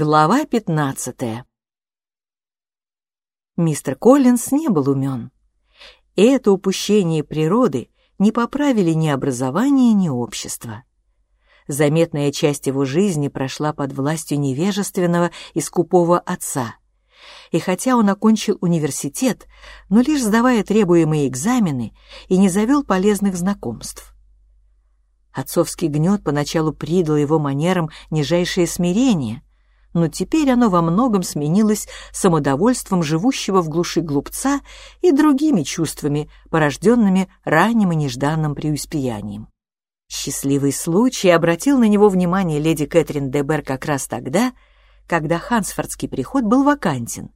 Глава пятнадцатая. Мистер Коллинс не был умен. И это упущение природы не поправили ни образование, ни общество. Заметная часть его жизни прошла под властью невежественного и скупого отца. И хотя он окончил университет, но лишь сдавая требуемые экзамены и не завел полезных знакомств. Отцовский гнет поначалу придал его манерам нижайшее смирение — но теперь оно во многом сменилось самодовольством живущего в глуши глупца и другими чувствами, порожденными ранним и нежданным преуспеянием. Счастливый случай обратил на него внимание леди Кэтрин Дебер как раз тогда, когда Хансфордский приход был вакантен,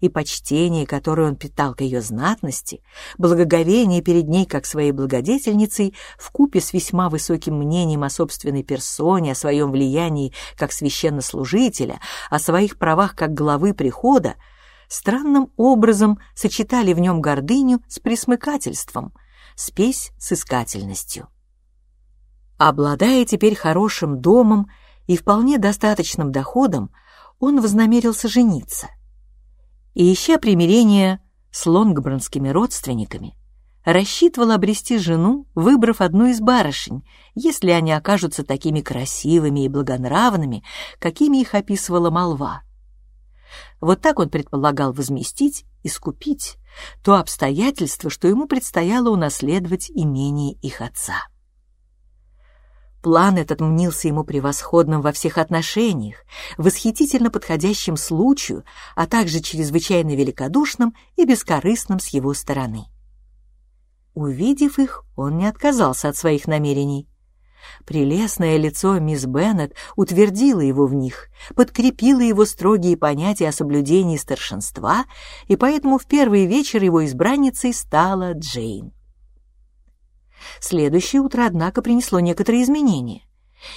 и почтение, которое он питал к ее знатности, благоговение перед ней как своей благодетельницей, вкупе с весьма высоким мнением о собственной персоне, о своем влиянии как священнослужителя, о своих правах как главы прихода, странным образом сочетали в нем гордыню с присмыкательством, спесь с искательностью. Обладая теперь хорошим домом и вполне достаточным доходом, он вознамерился жениться — и, ища примирения с лонгбронскими родственниками, рассчитывал обрести жену, выбрав одну из барышень, если они окажутся такими красивыми и благонравными, какими их описывала молва. Вот так он предполагал возместить, искупить то обстоятельство, что ему предстояло унаследовать имение их отца. План этот мнился ему превосходным во всех отношениях, восхитительно подходящим случаю, а также чрезвычайно великодушным и бескорыстным с его стороны. Увидев их, он не отказался от своих намерений. Прелестное лицо мисс Беннет утвердило его в них, подкрепило его строгие понятия о соблюдении старшинства, и поэтому в первый вечер его избранницей стала Джейн. Следующее утро, однако, принесло некоторые изменения.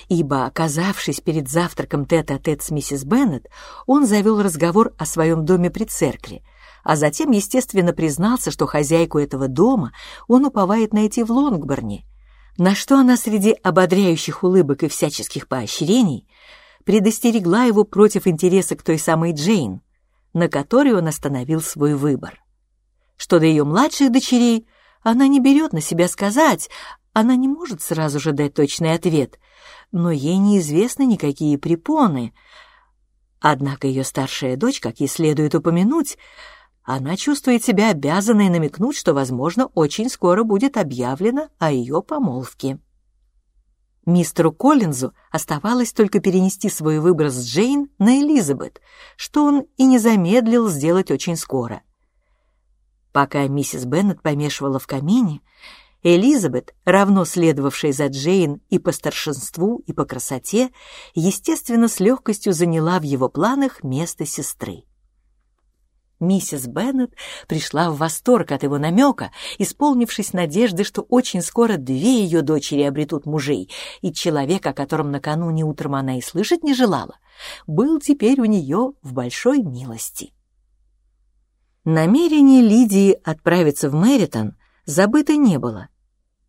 Ибо, оказавшись перед завтраком тет-а-тет -тет с миссис Беннет, он завел разговор о своем доме при церкви, а затем, естественно, признался, что хозяйку этого дома он уповает найти в Лонгборне, на что она среди ободряющих улыбок и всяческих поощрений предостерегла его против интереса к той самой Джейн, на которой он остановил свой выбор. Что до ее младших дочерей, она не берет на себя сказать, она не может сразу же дать точный ответ, но ей неизвестны никакие препоны. Однако ее старшая дочь, как ей следует упомянуть, она чувствует себя обязанной намекнуть, что, возможно, очень скоро будет объявлено о ее помолвке. Мистеру Коллинзу оставалось только перенести свой выбор с Джейн на Элизабет, что он и не замедлил сделать очень скоро. Пока миссис Беннет помешивала в камине, Элизабет, равно следовавшая за Джейн и по старшинству, и по красоте, естественно, с легкостью заняла в его планах место сестры. Миссис Беннет пришла в восторг от его намека, исполнившись надежды, что очень скоро две ее дочери обретут мужей, и человек, о котором накануне утром она и слышать не желала, был теперь у нее в большой милости. Намерение Лидии отправиться в Мэритон забыто не было,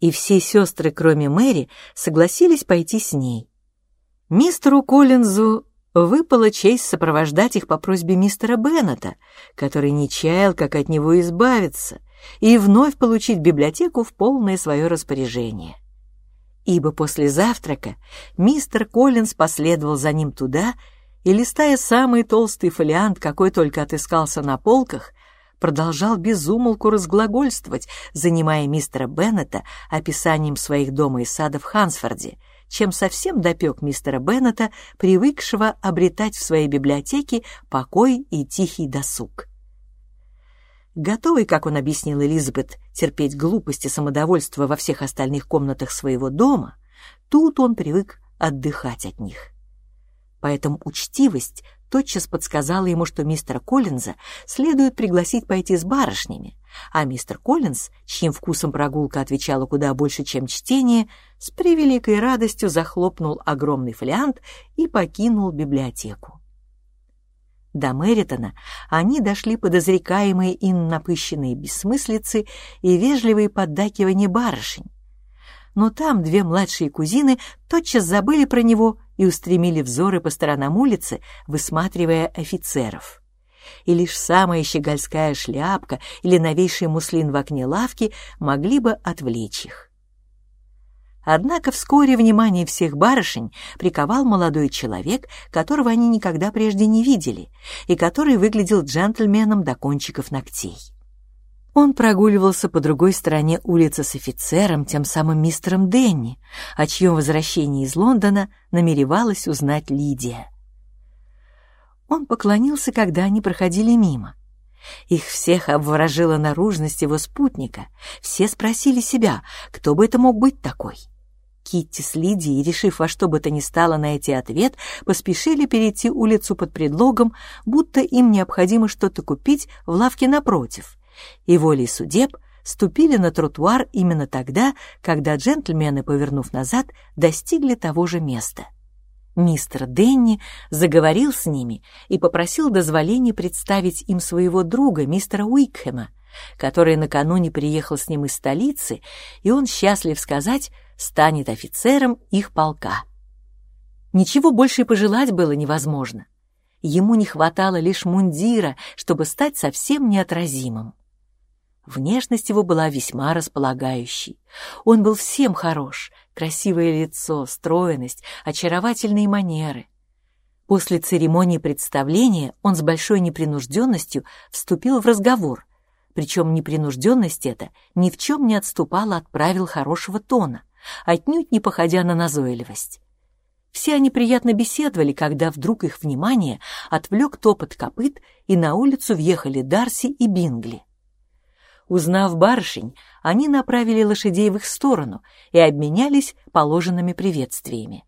и все сестры, кроме Мэри, согласились пойти с ней. Мистеру Коллинзу выпала честь сопровождать их по просьбе мистера Беннета, который не чаял, как от него избавиться, и вновь получить библиотеку в полное свое распоряжение. Ибо после завтрака мистер Коллинз последовал за ним туда и, листая самый толстый фолиант, какой только отыскался на полках, продолжал безумолку разглагольствовать, занимая мистера Беннета описанием своих дома и сада в Хансфорде, чем совсем допек мистера Беннета, привыкшего обретать в своей библиотеке покой и тихий досуг. Готовый, как он объяснил Элизабет, терпеть глупости и самодовольство во всех остальных комнатах своего дома, тут он привык отдыхать от них. Поэтому учтивость тотчас подсказала ему, что мистера Коллинза следует пригласить пойти с барышнями, а мистер Коллинз, чьим вкусом прогулка отвечала куда больше, чем чтение, с превеликой радостью захлопнул огромный фолиант и покинул библиотеку. До Мэритона они дошли подозрекаемые им напыщенные бессмыслицы и вежливые поддакивания барышень, но там две младшие кузины тотчас забыли про него и устремили взоры по сторонам улицы, высматривая офицеров. И лишь самая щегольская шляпка или новейший муслин в окне лавки могли бы отвлечь их. Однако вскоре внимание всех барышень приковал молодой человек, которого они никогда прежде не видели, и который выглядел джентльменом до кончиков ногтей. Он прогуливался по другой стороне улицы с офицером, тем самым мистером Денни, о чьем возвращении из Лондона намеревалась узнать Лидия. Он поклонился, когда они проходили мимо. Их всех обворожила наружность его спутника. Все спросили себя, кто бы это мог быть такой. Китти с Лидией, решив во что бы то ни стало найти ответ, поспешили перейти улицу под предлогом, будто им необходимо что-то купить в лавке напротив, и волей судеб ступили на тротуар именно тогда, когда джентльмены, повернув назад, достигли того же места. Мистер Денни заговорил с ними и попросил дозволения представить им своего друга, мистера Уикхема, который накануне приехал с ним из столицы, и он счастлив сказать, станет офицером их полка. Ничего больше пожелать было невозможно. Ему не хватало лишь мундира, чтобы стать совсем неотразимым. Внешность его была весьма располагающей. Он был всем хорош, красивое лицо, стройность, очаровательные манеры. После церемонии представления он с большой непринужденностью вступил в разговор, причем непринужденность эта ни в чем не отступала от правил хорошего тона, отнюдь не походя на назойливость. Все они приятно беседовали, когда вдруг их внимание отвлек топот копыт, и на улицу въехали Дарси и Бингли. Узнав барышень, они направили лошадей в их сторону и обменялись положенными приветствиями.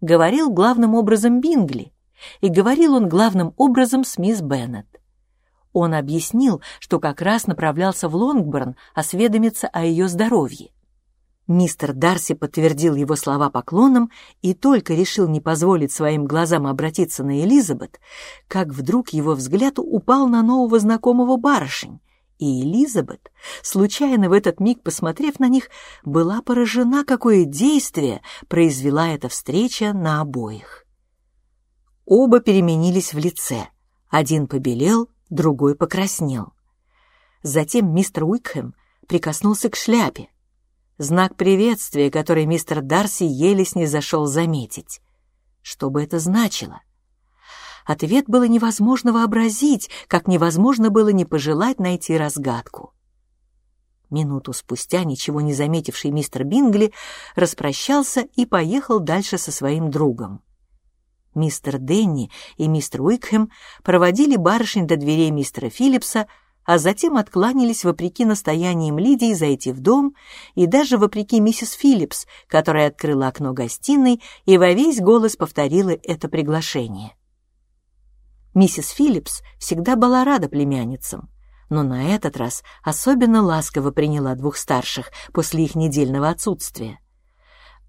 Говорил главным образом Бингли, и говорил он главным образом с мисс Беннет. Он объяснил, что как раз направлялся в Лонгборн осведомиться о ее здоровье. Мистер Дарси подтвердил его слова поклоном и только решил не позволить своим глазам обратиться на Элизабет, как вдруг его взгляд упал на нового знакомого барышень, и Элизабет, случайно в этот миг посмотрев на них, была поражена, какое действие произвела эта встреча на обоих. Оба переменились в лице. Один побелел, другой покраснел. Затем мистер Уикхэм прикоснулся к шляпе. Знак приветствия, который мистер Дарси еле снизошел заметить. Что бы это значило? — Ответ было невозможно вообразить, как невозможно было не пожелать найти разгадку. Минуту спустя, ничего не заметивший мистер Бингли, распрощался и поехал дальше со своим другом. Мистер Денни и мистер Уикхэм проводили барышень до дверей мистера Филлипса, а затем откланялись вопреки настояниям Лидии зайти в дом и даже вопреки миссис Филлипс, которая открыла окно гостиной и во весь голос повторила это приглашение. Миссис Филлипс всегда была рада племянницам, но на этот раз особенно ласково приняла двух старших после их недельного отсутствия.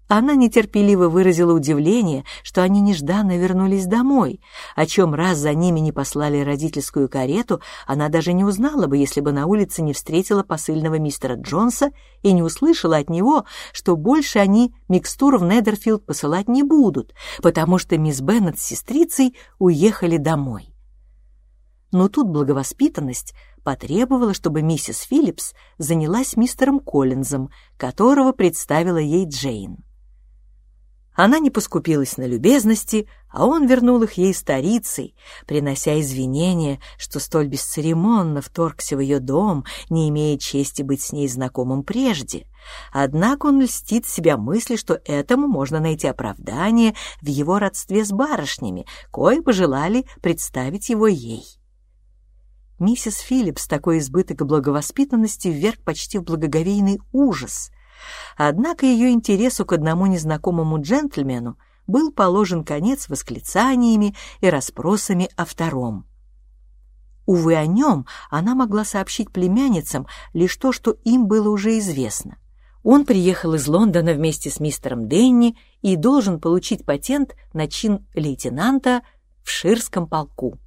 Она нетерпеливо выразила удивление, что они нежданно вернулись домой, о чем раз за ними не послали родительскую карету, она даже не узнала бы, если бы на улице не встретила посыльного мистера Джонса и не услышала от него, что больше они микстуру в Недерфилд посылать не будут, потому что мисс Беннет с сестрицей уехали домой. Но тут благовоспитанность потребовала, чтобы миссис Филлипс занялась мистером Коллинзом, которого представила ей Джейн. Она не поскупилась на любезности, а он вернул их ей старицей, принося извинения, что столь бесцеремонно вторгся в ее дом, не имея чести быть с ней знакомым прежде. Однако он льстит себя мысли, что этому можно найти оправдание в его родстве с барышнями, кои пожелали представить его ей. Миссис Филлипс такой избыток благовоспитанности вверг почти в благоговейный ужас, Однако ее интересу к одному незнакомому джентльмену был положен конец восклицаниями и расспросами о втором. Увы, о нем она могла сообщить племянницам лишь то, что им было уже известно. Он приехал из Лондона вместе с мистером Денни и должен получить патент на чин лейтенанта в Ширском полку.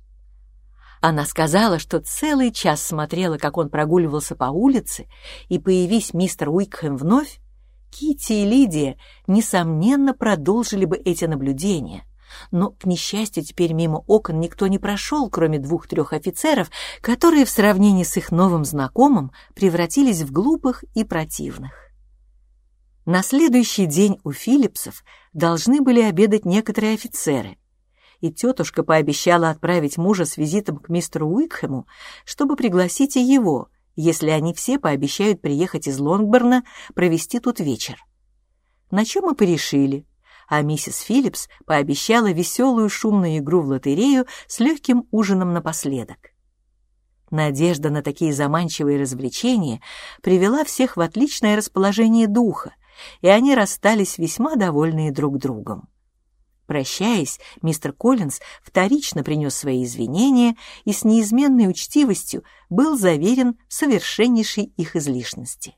Она сказала, что целый час смотрела, как он прогуливался по улице, и, появись мистер Уикхэм вновь, Кити и Лидия, несомненно, продолжили бы эти наблюдения. Но, к несчастью, теперь мимо окон никто не прошел, кроме двух-трех офицеров, которые в сравнении с их новым знакомым превратились в глупых и противных. На следующий день у Филлипсов должны были обедать некоторые офицеры, и тетушка пообещала отправить мужа с визитом к мистеру Уикхэму, чтобы пригласить и его, если они все пообещают приехать из Лонгборна провести тут вечер. На чем мы порешили, а миссис Филлипс пообещала веселую шумную игру в лотерею с легким ужином напоследок. Надежда на такие заманчивые развлечения привела всех в отличное расположение духа, и они расстались весьма довольные друг другом. Прощаясь, мистер Коллинз вторично принес свои извинения и с неизменной учтивостью был заверен в совершеннейшей их излишности.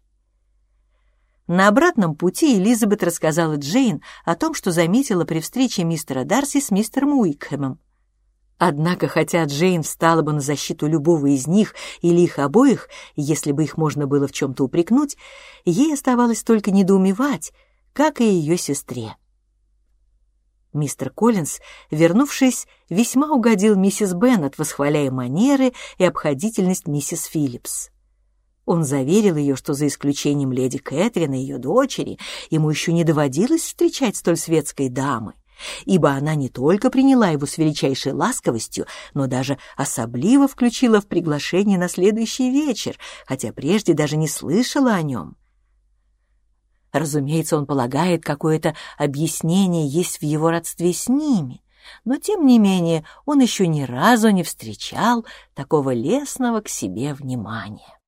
На обратном пути Элизабет рассказала Джейн о том, что заметила при встрече мистера Дарси с мистером Уикхэмом. Однако, хотя Джейн встала бы на защиту любого из них или их обоих, если бы их можно было в чем-то упрекнуть, ей оставалось только недоумевать, как и ее сестре. Мистер Коллинз, вернувшись, весьма угодил миссис Беннет, восхваляя манеры и обходительность миссис Филлипс. Он заверил ее, что за исключением леди Кэтрин и ее дочери, ему еще не доводилось встречать столь светской дамы, ибо она не только приняла его с величайшей ласковостью, но даже особливо включила в приглашение на следующий вечер, хотя прежде даже не слышала о нем. Разумеется, он полагает, какое-то объяснение есть в его родстве с ними, но, тем не менее, он еще ни разу не встречал такого лестного к себе внимания.